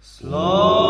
Slow.